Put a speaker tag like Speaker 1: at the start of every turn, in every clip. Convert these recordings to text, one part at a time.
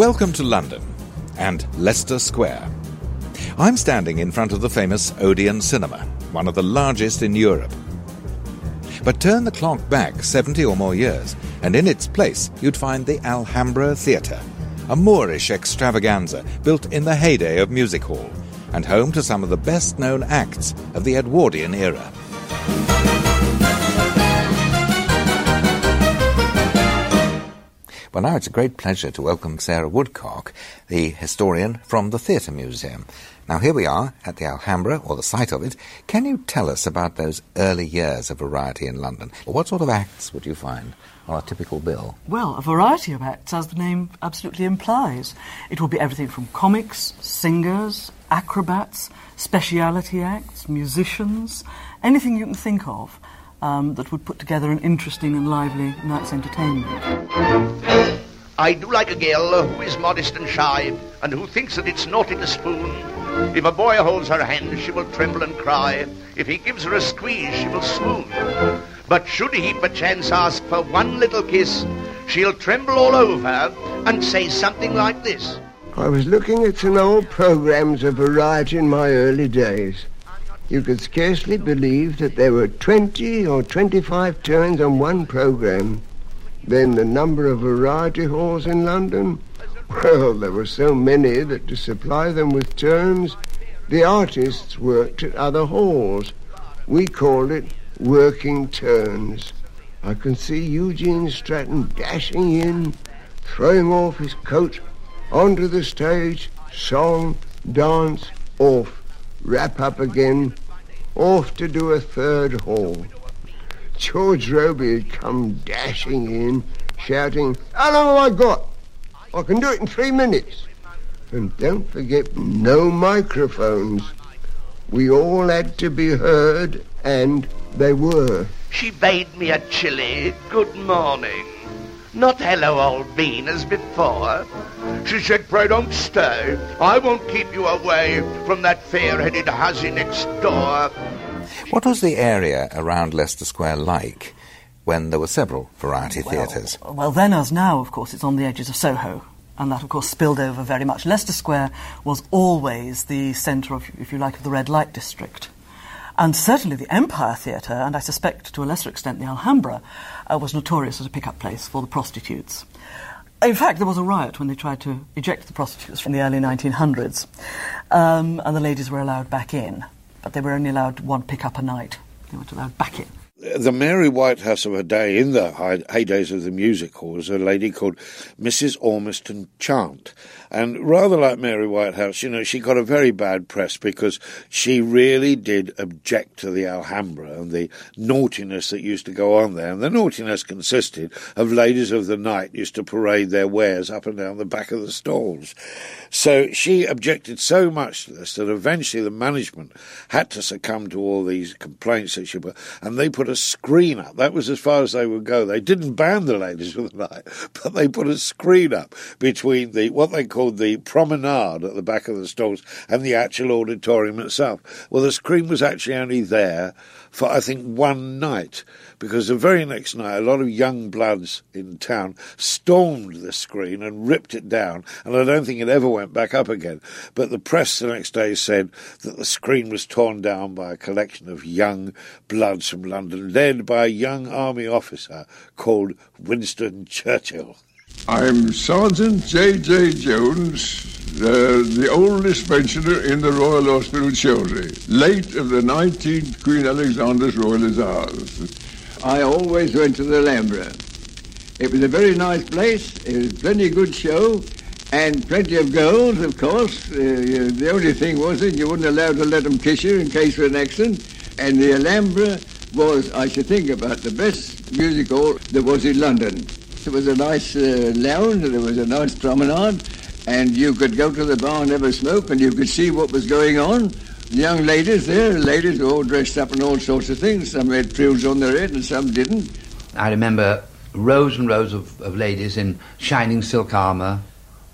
Speaker 1: Welcome to London and Leicester Square. I'm standing in front of the famous Odeon Cinema, one of the largest in Europe. But turn the clock back 70 or more years, and in its place you'd find the Alhambra Theatre, a Moorish extravaganza built in the heyday of music hall, and home to some of the best known acts of the Edwardian era. Well, now it's a great pleasure to welcome Sarah Woodcock, the historian from the Theatre Museum. Now, here we are at the Alhambra, or the site of it. Can you tell us about those early years of variety in London? What sort of acts would you find on a typical bill?
Speaker 2: Well, a variety of acts, as the name absolutely implies. It will be everything from comics, singers, acrobats, speciality acts, musicians, anything you can think of um, that would put together an interesting and lively night's entertainment.
Speaker 3: I do like a girl who is modest and shy, and who thinks that it's naughty to spoon. If a boy holds her hand, she will tremble and cry. If he gives her a squeeze, she will swoon. But should he perchance ask for one little kiss, she'll tremble all over and say something like this.
Speaker 4: I was looking at some old programs of variety in my early days you could scarcely believe that there were 20 or 25 turns on one program. Then the number of variety halls in London, well, there were so many that to supply them with turns, the artists worked at other halls. We called it working turns. I can see Eugene Stratton dashing in, throwing off his coat onto the stage, song, dance, off wrap up again, off to do a third haul. George Robey had come dashing in, shouting, How long have I got? I can do it in three minutes. And don't forget, no microphones. We all had to be heard, and they were.
Speaker 3: She bade me a chilly good morning. Not hello, old bean, as before. She said, pray don't stay. I won't keep you away from that fair-headed hussy next door.
Speaker 1: What was the area around Leicester Square like when there were several variety
Speaker 2: well,
Speaker 1: theatres?
Speaker 2: Well, then as now, of course, it's on the edges of Soho. And that, of course, spilled over very much. Leicester Square was always the centre of, if you like, of the red light district. And certainly the Empire Theatre, and I suspect to a lesser extent the Alhambra, uh, was notorious as a pick-up place for the prostitutes. In fact, there was a riot when they tried to eject the prostitutes from the early 1900s, um, and the ladies were allowed back in, but they were only allowed one pick-up a night. They weren't allowed back in
Speaker 5: the Mary Whitehouse of her day in the heydays of the music hall was a lady called Mrs. Ormiston Chant. And rather like Mary Whitehouse, you know, she got a very bad press because she really did object to the Alhambra and the naughtiness that used to go on there. And the naughtiness consisted of ladies of the night used to parade their wares up and down the back of the stalls. So she objected so much to this that eventually the management had to succumb to all these complaints that she put, and they put a screen up. That was as far as they would go. They didn't ban the ladies of the night, but they put a screen up between the what they called the promenade at the back of the stalls and the actual auditorium itself. Well, the screen was actually only there for I think one night because the very next night a lot of young bloods in town stormed the screen and ripped it down, and I don't think it ever went back up again. But the press the next day said that the screen was torn down by a collection of young bloods from London, led by a young army officer called Winston Churchill.
Speaker 6: I'm Sergeant J.J. Jones, uh, the oldest pensioner in the Royal Hospital, Chelsea, late of the 19th Queen Alexandra's Royal Hussars.
Speaker 4: I always went to the Alhambra. It was a very nice place. It was plenty good show and plenty of girls, of course. Uh, the only thing was that you weren't allowed to let them kiss you in case of an accident. And the Alhambra was, I should think, about the best music hall there was in London. There was a nice uh, lounge, there was a nice promenade, and you could go to the bar and have a smoke, and you could see what was going on. Young ladies there, ladies all dressed up in all sorts of things. Some had frills on their head and some didn't.
Speaker 7: I remember rows and rows of, of ladies in shining silk armour,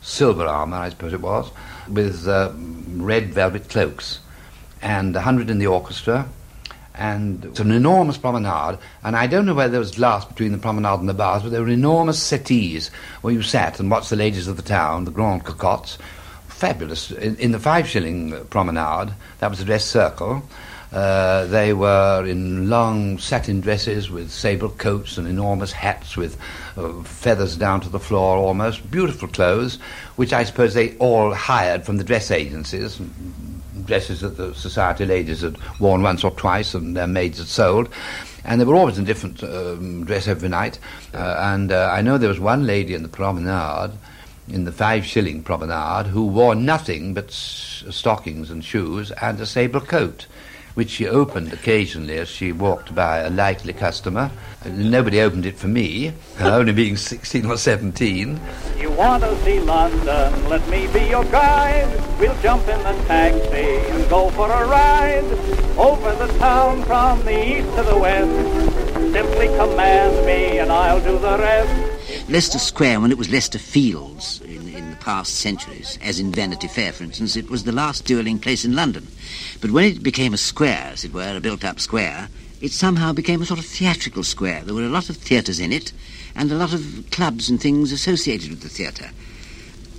Speaker 7: silver armour, I suppose it was, with uh, red velvet cloaks, and a hundred in the orchestra, and it's an enormous promenade. And I don't know whether there was glass between the promenade and the bars, but there were enormous settees where you sat and watched the ladies of the town, the grand cocottes. Fabulous. In, in the five shilling promenade, that was a dress circle. Uh, they were in long satin dresses with sable coats and enormous hats with uh, feathers down to the floor almost. Beautiful clothes, which I suppose they all hired from the dress agencies dresses that the society ladies had worn once or twice and their maids had sold. And they were always in different um, dress every night. Uh, and uh, I know there was one lady in the promenade, in the five shilling promenade, who wore nothing but s- stockings and shoes and a sable coat which she opened occasionally as she walked by a likely customer. Nobody opened it for me, only being 16 or 17.
Speaker 8: You want to see London? Let me be your guide. We'll jump in the taxi and go for a ride over the town from the east to the west. Simply command me and I'll do the rest.
Speaker 9: Leicester Square, when it was Leicester Fields in, in the past centuries, as in Vanity Fair, for instance, it was the last duelling place in London. But when it became a square, as it were, a built-up square, it somehow became a sort of theatrical square. There were a lot of theatres in it, and a lot of clubs and things associated with the theatre.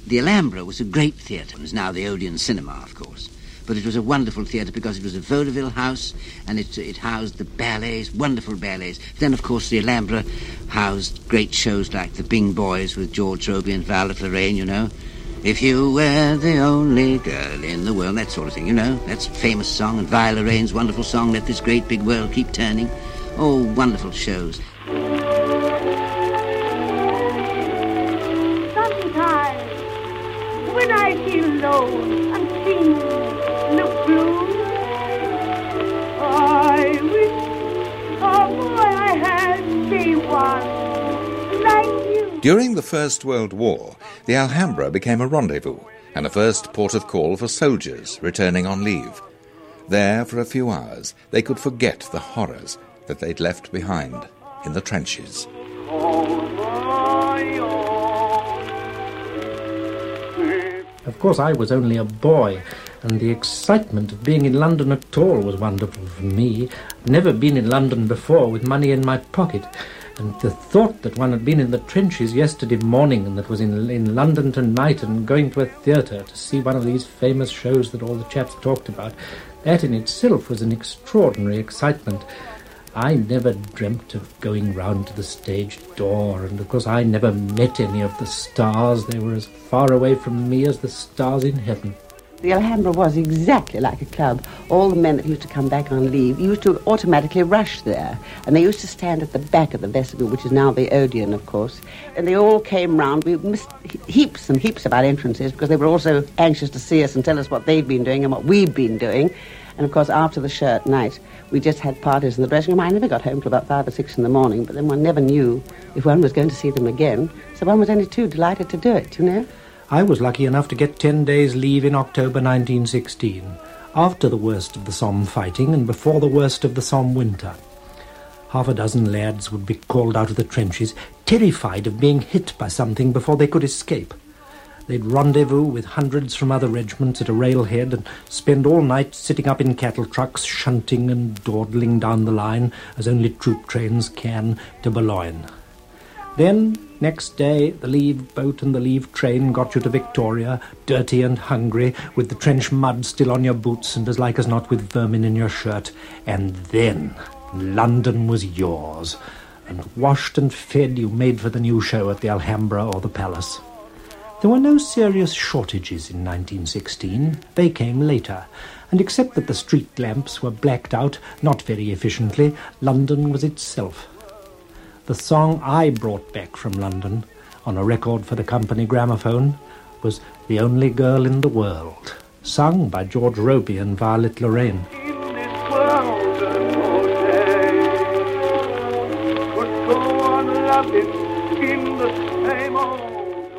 Speaker 9: The Alhambra was a great theatre. It was now the Odeon Cinema, of course. But it was a wonderful theatre because it was a vaudeville house and it, it housed the ballets, wonderful ballets. Then, of course, the Alhambra housed great shows like the Bing Boys with George Robey and Violet Lorraine, you know. If you were the only girl in the world, that sort of thing, you know. That's a famous song, and Violet Lorraine's wonderful song, Let This Great Big World Keep Turning. Oh, wonderful shows.
Speaker 10: Sometimes, when I feel low and things look blue, I wish, oh boy, I had say one like you.
Speaker 1: During the First World War, the Alhambra became a rendezvous and a first port of call for soldiers returning on leave. There, for a few hours, they could forget the horrors that they'd left behind in the trenches.
Speaker 11: Of course, I was only a boy, and the excitement of being in London at all was wonderful for me. I'd never been in London before with money in my pocket, and the thought that one had been in the trenches yesterday morning and that was in, in London tonight and going to a theatre to see one of these famous shows that all the chaps talked about, that in itself was an extraordinary excitement. I never dreamt of going round to the stage door, and of course I never met any of the stars. They were as far away from me as the stars in heaven.
Speaker 12: The Alhambra was exactly like a club. All the men that used to come back on leave used to automatically rush there. And they used to stand at the back of the vestibule, which is now the Odeon, of course. And they all came round. We missed heaps and heaps about entrances because they were also anxious to see us and tell us what they'd been doing and what we'd been doing. And of course, after the show at night, we just had parties in the dressing room. I never got home till about five or six in the morning, but then one never knew if one was going to see them again. So one was only too delighted to do it, you know.
Speaker 11: I was lucky enough to get 10 days' leave in October 1916, after the worst of the Somme fighting and before the worst of the Somme winter. Half a dozen lads would be called out of the trenches, terrified of being hit by something before they could escape. They'd rendezvous with hundreds from other regiments at a railhead and spend all night sitting up in cattle trucks, shunting and dawdling down the line, as only troop trains can, to Boulogne. Then, next day, the leave boat and the leave train got you to Victoria, dirty and hungry, with the trench mud still on your boots and as like as not with vermin in your shirt. And then, London was yours. And washed and fed you made for the new show at the Alhambra or the Palace. There were no serious shortages in 1916. They came later. And except that the street lamps were blacked out, not very efficiently, London was itself. The song I brought back from London, on a record for the company gramophone, was The Only Girl in the World, sung by George Robey and Violet Lorraine.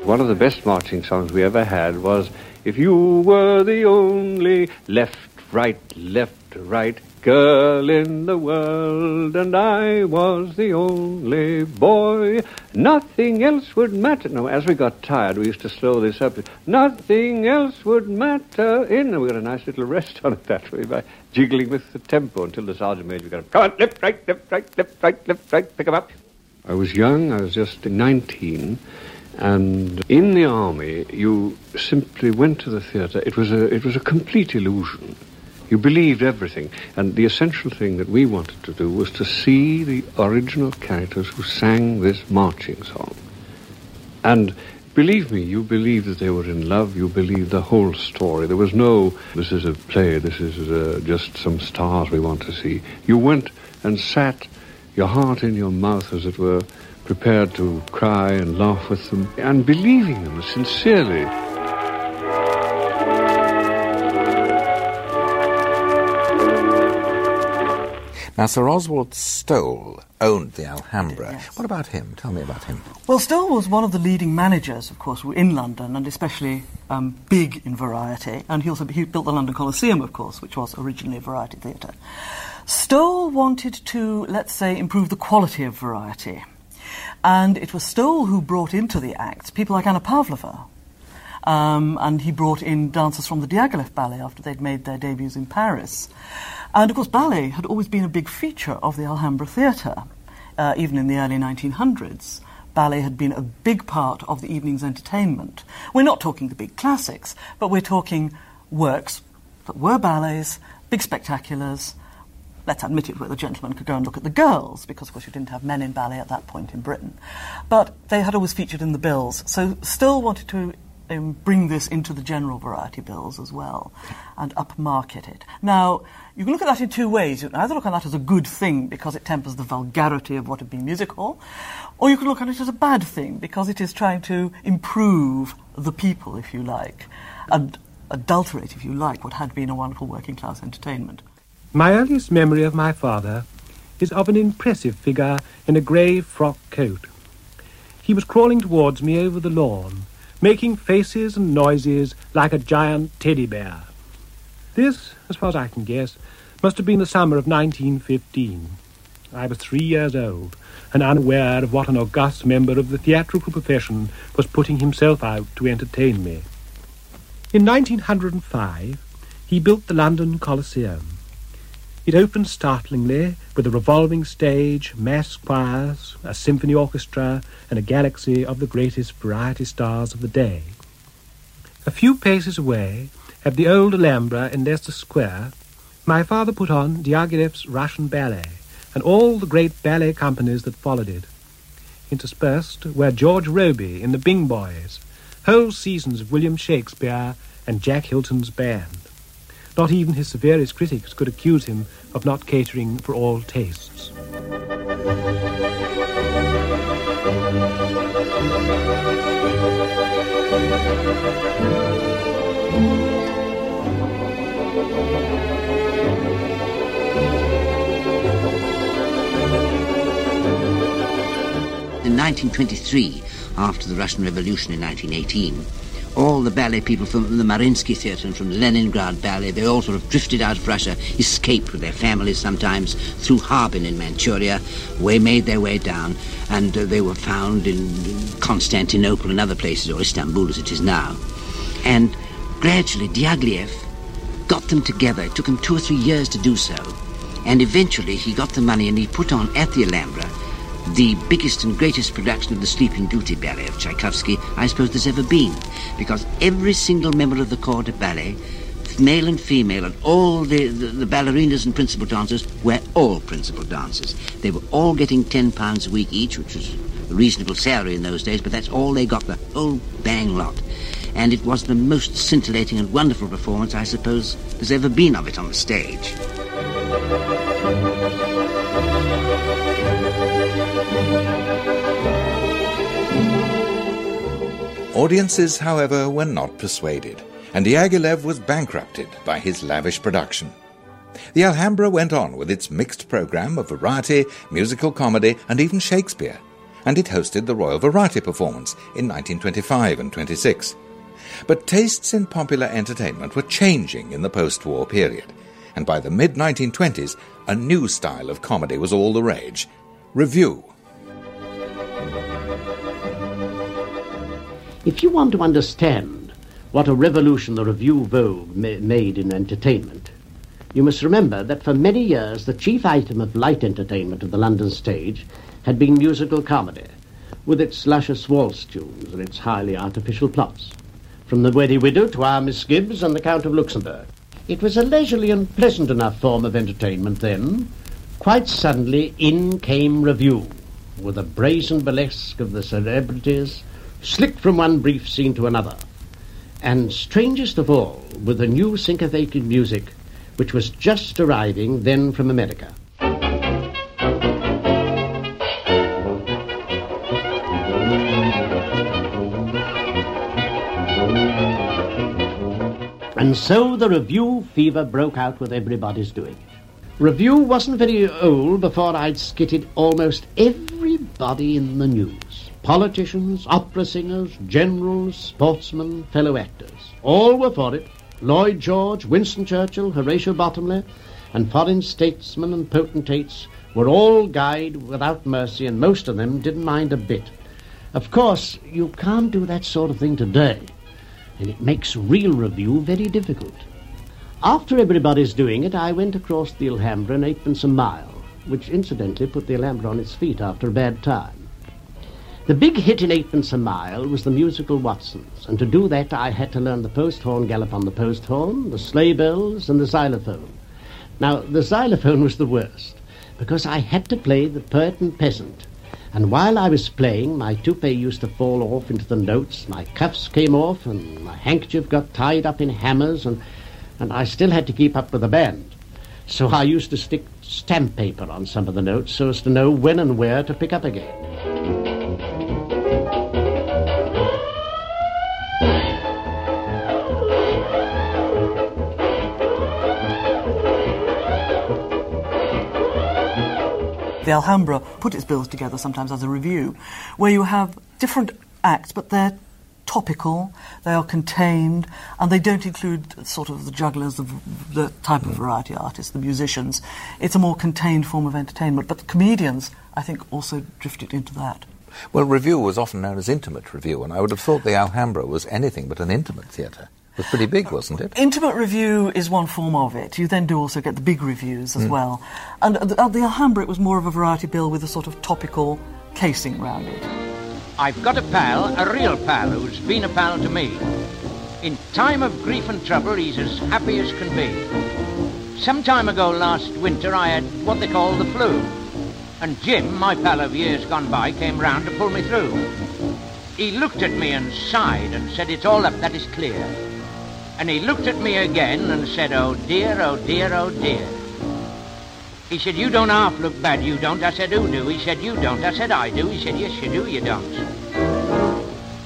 Speaker 13: One of the best marching songs we ever had was If You Were the Only Left, Right, Left, Right, girl in the world, and I was the only boy. Nothing else would matter. No, as we got tired, we used to slow this up. Nothing else would matter. In we got a nice little rest on it that way by jiggling with the tempo until the sergeant major got up. Come on, left, right, left, right, left, right, left, right. Pick 'em up. I was young. I was just 19. And in the army, you simply went to the theatre. It was a, it was a complete illusion. You believed everything. And the essential thing that we wanted to do was to see the original characters who sang this marching song. And believe me, you believed that they were in love. You believed the whole story. There was no, this is a play, this is uh, just some stars we want to see. You went and sat, your heart in your mouth, as it were, prepared to cry and laugh with them, and believing them sincerely.
Speaker 1: Now, Sir Oswald Stoll owned the Alhambra. What about him? Tell me about him.
Speaker 2: Well, Stoll was one of the leading managers, of course, in London, and especially um, big in variety. And he also he built the London Coliseum, of course, which was originally a variety theatre. Stoll wanted to, let's say, improve the quality of variety. And it was Stoll who brought into the act people like Anna Pavlova. Um, and he brought in dancers from the Diaghilev Ballet after they'd made their debuts in Paris. And of course, ballet had always been a big feature of the Alhambra Theatre, uh, even in the early 1900s. Ballet had been a big part of the evening's entertainment. We're not talking the big classics, but we're talking works that were ballets, big spectaculars, let's admit it, where the gentlemen could go and look at the girls, because of course you didn't have men in ballet at that point in Britain. But they had always featured in the bills. So Stoll wanted to um, bring this into the general variety bills as well and upmarket it. Now, you can look at that in two ways. You can either look at that as a good thing because it tempers the vulgarity of what had been music hall, or you can look at it as a bad thing because it is trying to improve the people, if you like, and adulterate, if you like, what had been a wonderful working class entertainment.
Speaker 14: My earliest memory of my father is of an impressive figure in a grey frock coat. He was crawling towards me over the lawn, making faces and noises like a giant teddy bear. This, as far as I can guess, must have been the summer of 1915. I was three years old, and unaware of what an august member of the theatrical profession was putting himself out to entertain me. In 1905, he built the London Coliseum. It opened startlingly with a revolving stage, mass choirs, a symphony orchestra, and a galaxy of the greatest variety stars of the day. A few paces away, at the old Alhambra in Leicester Square, my father put on Diaghilev's Russian ballet and all the great ballet companies that followed it. Interspersed were George Robey in the Bing Boys, whole seasons of William Shakespeare and Jack Hylton's band. Not even his severest critics could accuse him of not catering for all tastes.
Speaker 9: In 1923, after the Russian Revolution in 1918, all the ballet people from the Mariinsky Theatre and from Leningrad Ballet, they all sort of drifted out of Russia, escaped with their families sometimes through Harbin in Manchuria, way made their way down, and uh, they were found in Constantinople and other places, or Istanbul as it is now. And gradually, Diaghilev got them together. It took him two or three years to do so. And eventually, he got the money and he put on at the Alhambra the biggest and greatest production of the Sleeping Beauty ballet of Tchaikovsky I suppose there's ever been, because every single member of the corps de ballet, male and female, and all the, the, the ballerinas and principal dancers were all principal dancers. They were all getting ten pounds a week each, which was a reasonable salary in those days, but that's all they got, the whole bang lot. And it was the most scintillating and wonderful performance I suppose there's ever been of it on the stage.
Speaker 1: Audiences, however, were not persuaded, and Diaghilev was bankrupted by his lavish production. The Alhambra went on with its mixed program of variety, musical comedy, and even Shakespeare, and it hosted the Royal Variety Performance in 1925 and 26. But tastes in popular entertainment were changing in the post-war period, And by the mid 1920s, a new style of comedy was all the rage revue.
Speaker 15: If you want to understand what a revolution the revue vogue ma- made in entertainment, you must remember that for many years the chief item of light entertainment of the London stage had been musical comedy, with its luscious waltz tunes and its highly artificial plots. From The Wedding Widow to Our Miss Gibbs and The Count of Luxembourg. It was a leisurely and pleasant enough form of entertainment then. Quite suddenly in came Revue, with a brazen burlesque of the celebrities, slick from one brief scene to another. And strangest of all, with the new syncopated music, which was just arriving then from America. And so the revue fever broke out with everybody's doing it. Revue wasn't very old before I'd skitted almost everybody in the news. Politicians, opera singers, generals, sportsmen, fellow actors. All were for it. Lloyd George, Winston Churchill, Horatio Bottomley, and foreign statesmen and potentates were all guyed without mercy, and most of them didn't mind a bit. Of course, you can't do that sort of thing today and it makes real revue very difficult. After everybody's doing it, I went across the Alhambra and eightpence a mile, which incidentally put the Alhambra on its feet after a bad time. The big hit in eightpence a mile was the musical Watsons, and to do that I had to learn the post horn gallop on the post horn, the sleigh bells, and the xylophone. Now, the xylophone was the worst, because I had to play the poet and peasant, and while I was playing, my toupee used to fall off into the notes, my cuffs came off, and my handkerchief got tied up in hammers, and, and I still had to keep up with the band. So I used to stick stamp paper on some of the notes so as to know when and where to pick up again.
Speaker 2: the Alhambra put its bills together sometimes as a revue, where you have different acts, but they're topical, they are contained, and they don't include sort of the jugglers, the, the type of variety artists, the musicians. It's a more contained form of entertainment, but the comedians, I think, also drifted into that.
Speaker 1: Well, revue was often known as intimate revue, and I would have thought the Alhambra was anything but an intimate theatre. It was pretty big, wasn't it?
Speaker 2: Intimate revue is one form of it. You then do also get the big revues as
Speaker 1: Mm.
Speaker 2: well. And at the, at the Alhambra, it was more of a variety bill with a sort of topical casing round it.
Speaker 16: I've got a pal, a real pal, who's been a pal to me. In time of grief and trouble, he's as happy as can be. Some time ago last winter, I had what they call the flu. And Jim, my pal of years gone by, came round to pull me through. He looked at me and sighed and said, It's all up, that is clear. And he looked at me again and said, Oh dear, oh dear, oh dear. He said, You don't half look bad, you don't. I said, Who do? He said, You don't. I said, I do. He said, Yes, you do, you don't.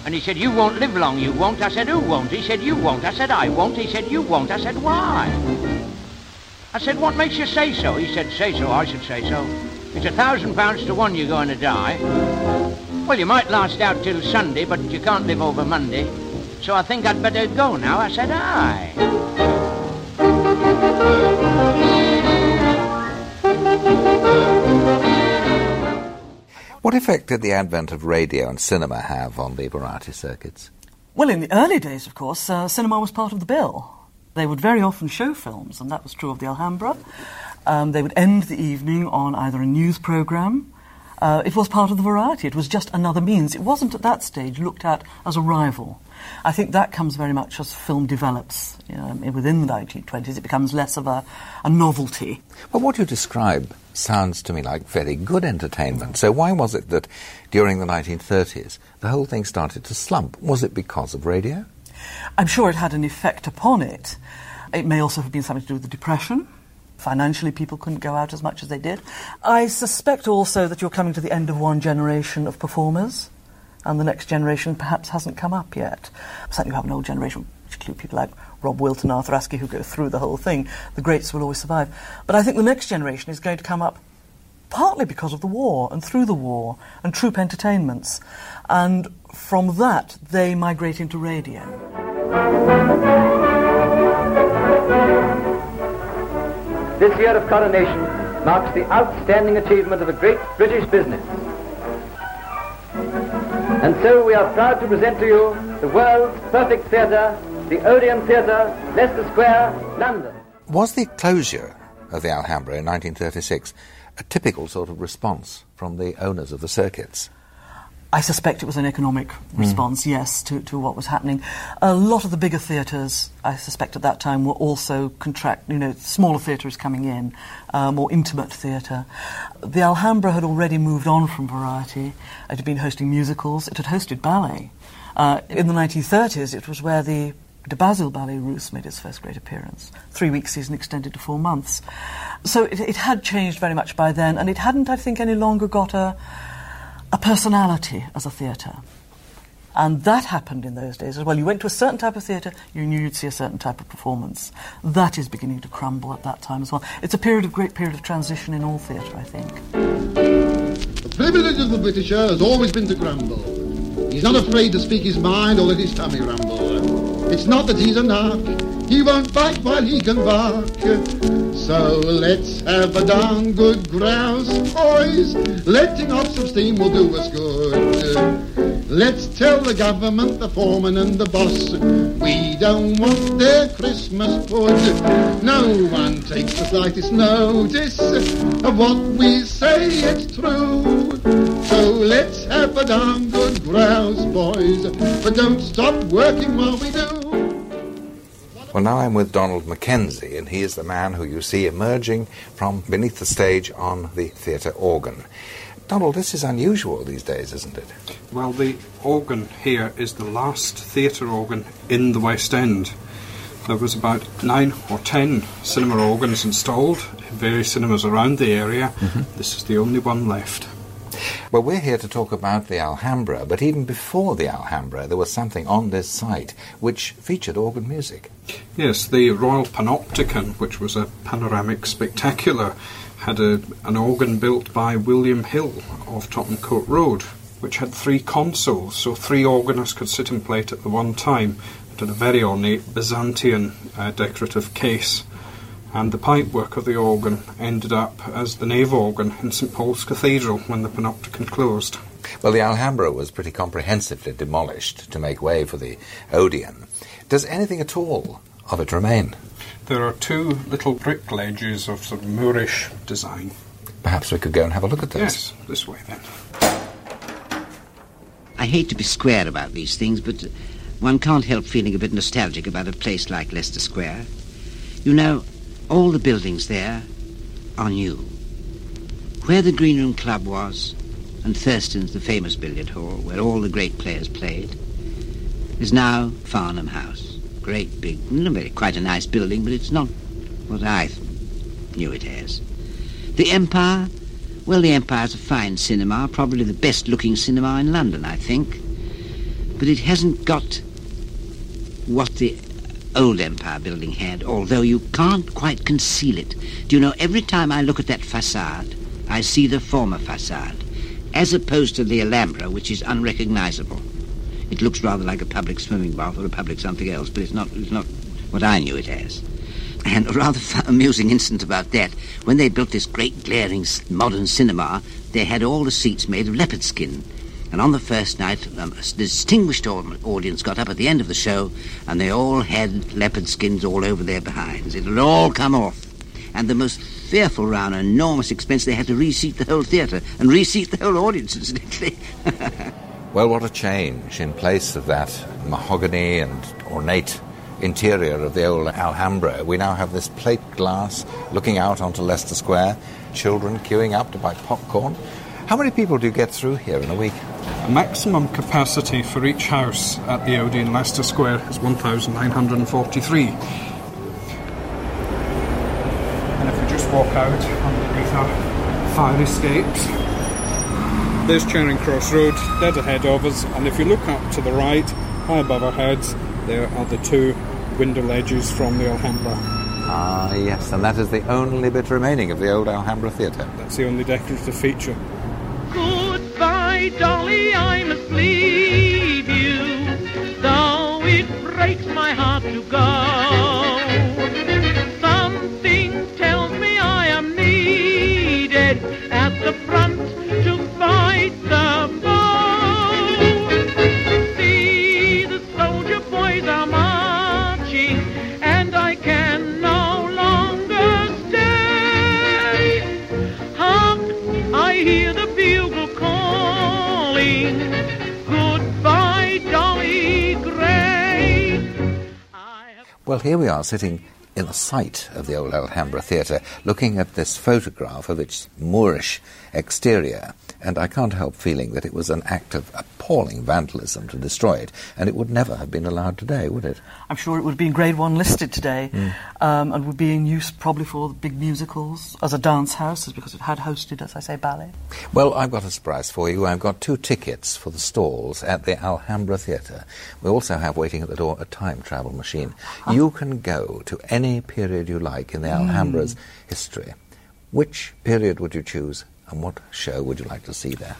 Speaker 16: And he said, You won't live long, you won't. I said, Who won't? He said, You won't. I said, I won't. He said, You won't. I said, Why? I said, What makes you say so? He said, Say so, I should say so. It's a thousand pounds to one you're going to die. Well, you might last out till Sunday, but you can't live over Monday. So I think I'd better go now. I said, Aye.
Speaker 1: What effect did the advent of radio and cinema have on the variety circuits?
Speaker 2: Well, in the early days, of course, uh, cinema was part of the bill. They would very often show films, and that was true of the Alhambra. Um, they would end the evening on either a news programme. Uh, it was part of the variety. It was just another means. It wasn't at that stage looked at as a rival. I think that comes very much as film develops. You know, within the 1920s, it becomes less of a, a novelty.
Speaker 1: Well, what you describe sounds to me like very good entertainment. So why was it that during the 1930s the whole thing started to slump? Was it because of radio?
Speaker 2: I'm sure it had an effect upon it. It may also have been something to do with the Depression. Financially, people couldn't go out as much as they did. I suspect also that you're coming to the end of one generation of performers, and the next generation perhaps hasn't come up yet. Certainly, you have an old generation, include people like Rob Wilton, Arthur Askey, who go through the whole thing. The greats will always survive. But I think the next generation is going to come up partly because of the war and through the war and troop entertainments. And from that, they migrate into radio.
Speaker 17: This year of coronation marks the outstanding achievement of a great British business. And so we are proud to present to you the world's perfect theatre, the Odeon Theatre, Leicester Square, London.
Speaker 1: Was the closure of the Alhambra in 1936 a typical sort of response from the owners of the circuits?
Speaker 2: I suspect it was an economic response, yes, to, to what was happening. A lot of the bigger theatres, I suspect at that time, were also contract, you know, smaller theatres coming in, uh, more intimate theatre. The Alhambra had already moved on from variety. It had been hosting musicals. It had hosted ballet. Uh, in the 1930s, it was where the De Basil Ballet Russe made its first great appearance. Three week season extended to four months. So it, it had changed very much by then, and it hadn't, I think, any longer got a, a personality as a theatre. And that happened in those days as well. You went to a certain type of theatre, you knew you'd see a certain type of performance. That is beginning to crumble at that time as well. It's a period of great period of transition in all theatre, I think.
Speaker 18: The privilege of the Britisher has always been to grumble. He's not afraid to speak his mind or let his tummy rumble. It's not that he's a nark, he won't bite while he can bark. So let's have a darn good grouse, boys. Letting off some steam will do us good. Let's tell the government, the foreman and the boss, we don't want their Christmas pud. No one takes the slightest notice of what we say, it's true. So let's have a darn good grouse, boys, but don't stop working while we do.
Speaker 1: Well, now I'm with Donald Mackenzie, and he is the man who you see emerging from beneath the stage on the theatre organ. Donald, this is unusual these days, isn't it?
Speaker 19: Well, the organ here is the last theatre organ in the West End. There was about nine or ten cinema organs installed in various cinemas around the area. Mm-hmm. This is the only one left.
Speaker 1: Well, we're here to talk about the Alhambra, but even before the Alhambra, there was something on this site which featured organ music.
Speaker 19: Yes, the Royal Panopticon, which was a panoramic spectacular, had a, an organ built by William Hill of Tottenham Court Road, which had three consoles, so three organists could sit and play it at the one time. It had a very ornate Byzantine uh, decorative case. And the pipework of the organ ended up as the nave organ in St Paul's Cathedral when the Panopticon closed.
Speaker 1: Well, the Alhambra was pretty comprehensively demolished to make way for the Odeon. Does anything at all of it remain?
Speaker 19: There are two little brick ledges of sort of Moorish design.
Speaker 1: Perhaps we could go and have a look at those.
Speaker 19: Yes, this way then.
Speaker 9: I hate to be square about these things, but one can't help feeling a bit nostalgic about a place like Leicester Square. You know, all the buildings there are new. Where the Green Room Club was, and Thurston's, the famous billiard hall, where all the great players played, is now Fanum House. Great big, quite a nice building, but it's not what I knew it as. The Empire, well, the Empire's a fine cinema, probably the best looking cinema in London, I think. But it hasn't got what the old Empire building had, although you can't quite conceal it. Do you know, every time I look at that facade, I see the former facade, as opposed to the Alhambra, which is unrecognizable. It looks rather like a public swimming bath or a public something else, but it's not, it's not what I knew it as. And a rather amusing incident about that, when they built this great glaring modern cinema, they had all the seats made of leopard skin. And on the first night, um, a distinguished audience got up at the end of the show, and they all had leopard skins all over their behinds. It had all come off. And the most fearful round, enormous expense, they had to reseat the whole theatre and reseat the whole audience, incidentally.
Speaker 1: Well, what a change in place of that mahogany and ornate interior of the old Alhambra. We now have this plate glass looking out onto Leicester Square, children queuing up to buy popcorn. How many people do you get through here in a week?
Speaker 19: Maximum capacity for each house at the Odeon Leicester Square is 1,943. And if we just walk out underneath our fire escapes, there's Charing Cross Road, dead ahead of us, and if you look up to the right, high above our heads, there are the two window ledges from the Alhambra.
Speaker 1: Ah, yes, and that is the only bit remaining of the old Alhambra Theatre.
Speaker 19: That's the only decorative feature.
Speaker 10: Goodbye, Dolly, I must leave you, though it breaks my heart to go.
Speaker 20: And I can no longer stay. Hark, I hear the bugle calling. Goodbye, Dolly Gray.
Speaker 1: Well, here we are sitting in the site of the old Alhambra Theatre, looking at this photograph of its Moorish exterior, and I can't help feeling that it was an act of appalling vandalism to destroy it, and it would never have been allowed today, would it?
Speaker 2: I'm sure it would be in Grade 1 listed today
Speaker 1: Mm.
Speaker 2: um, and would be in use probably for the big musicals as a dance house because it had hosted, as I say, ballet.
Speaker 1: Well, I've got a surprise for you. I've got two tickets for the stalls at the Alhambra Theatre. We also have waiting at the door a time travel machine. You can go to any period you like in the
Speaker 2: Mm.
Speaker 1: Alhambra's history. Which period would you choose, and what show would you like to see there?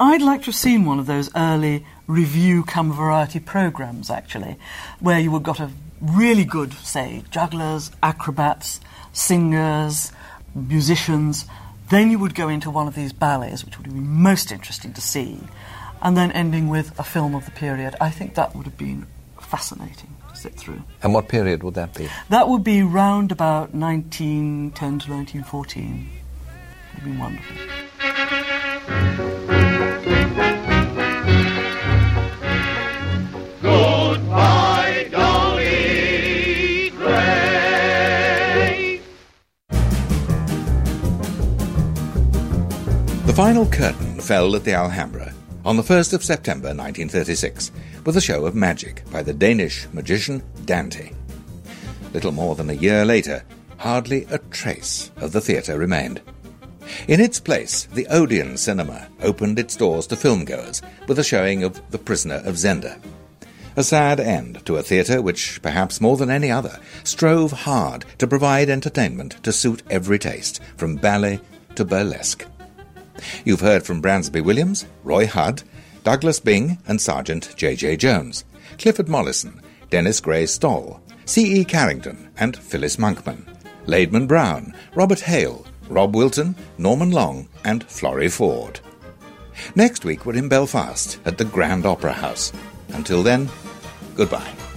Speaker 2: I'd like to have seen one of those early revue come variety programs, actually, where you would got a really good, say, jugglers, acrobats, singers, musicians. Then you would go into one of these ballets, which would be most interesting to see, and then ending with a film of the period. I think that would have been fascinating to sit through.
Speaker 1: And what period would that be?
Speaker 2: That would be round about 1910 to 1914. It would be wonderful.
Speaker 1: Final curtain fell at the Alhambra on the 1st of September 1936 with a show of magic by the Danish magician Dante. Little more than a year later, hardly a trace of the theatre remained. In its place, the Odeon Cinema opened its doors to filmgoers with a showing of The Prisoner of Zenda. A sad end to a theatre which, perhaps more than any other, strove hard to provide entertainment to suit every taste, from ballet to burlesque. You've heard from Bransby Williams, Roy Hudd, Douglas Byng, and Sergeant J.J. Jones, Clifford Mollison, Dennis Gray Stoll, C.E. Carrington, and Phyllis Monkman, Laidman Browne, Robert Hale, Rob Wilton, Norman Long, and Florrie Forde. Next week we're in Belfast at the Grand Opera House. Until then, goodbye.